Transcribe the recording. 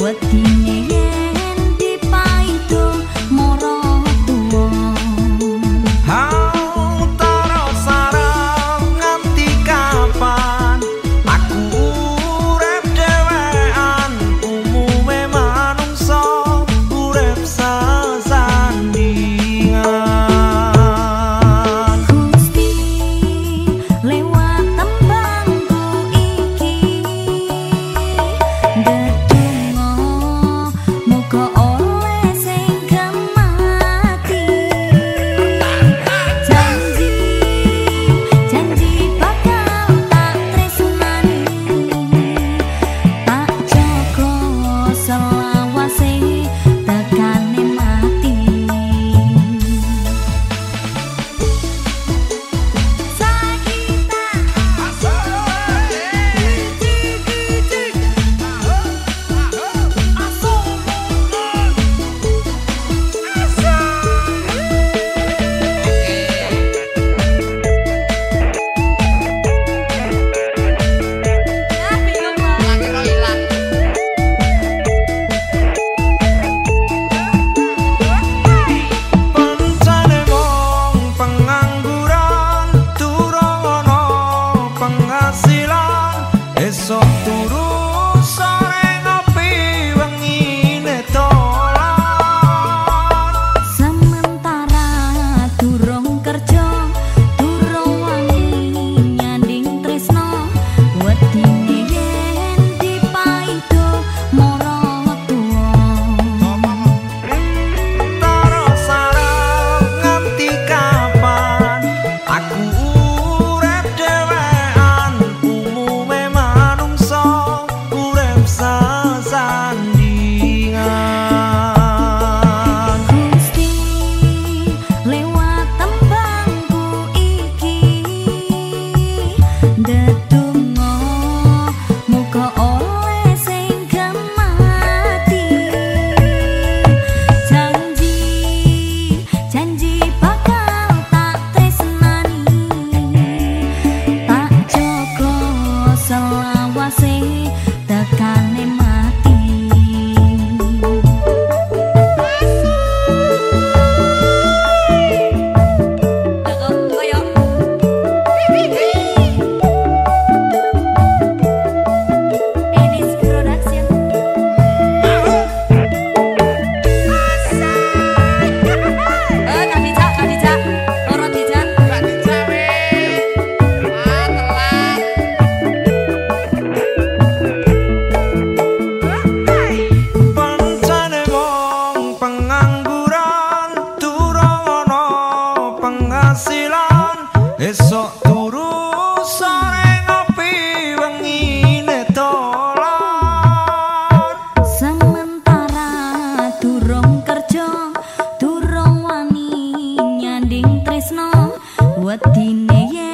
وقتي. penghasilan esok 我的爷爷。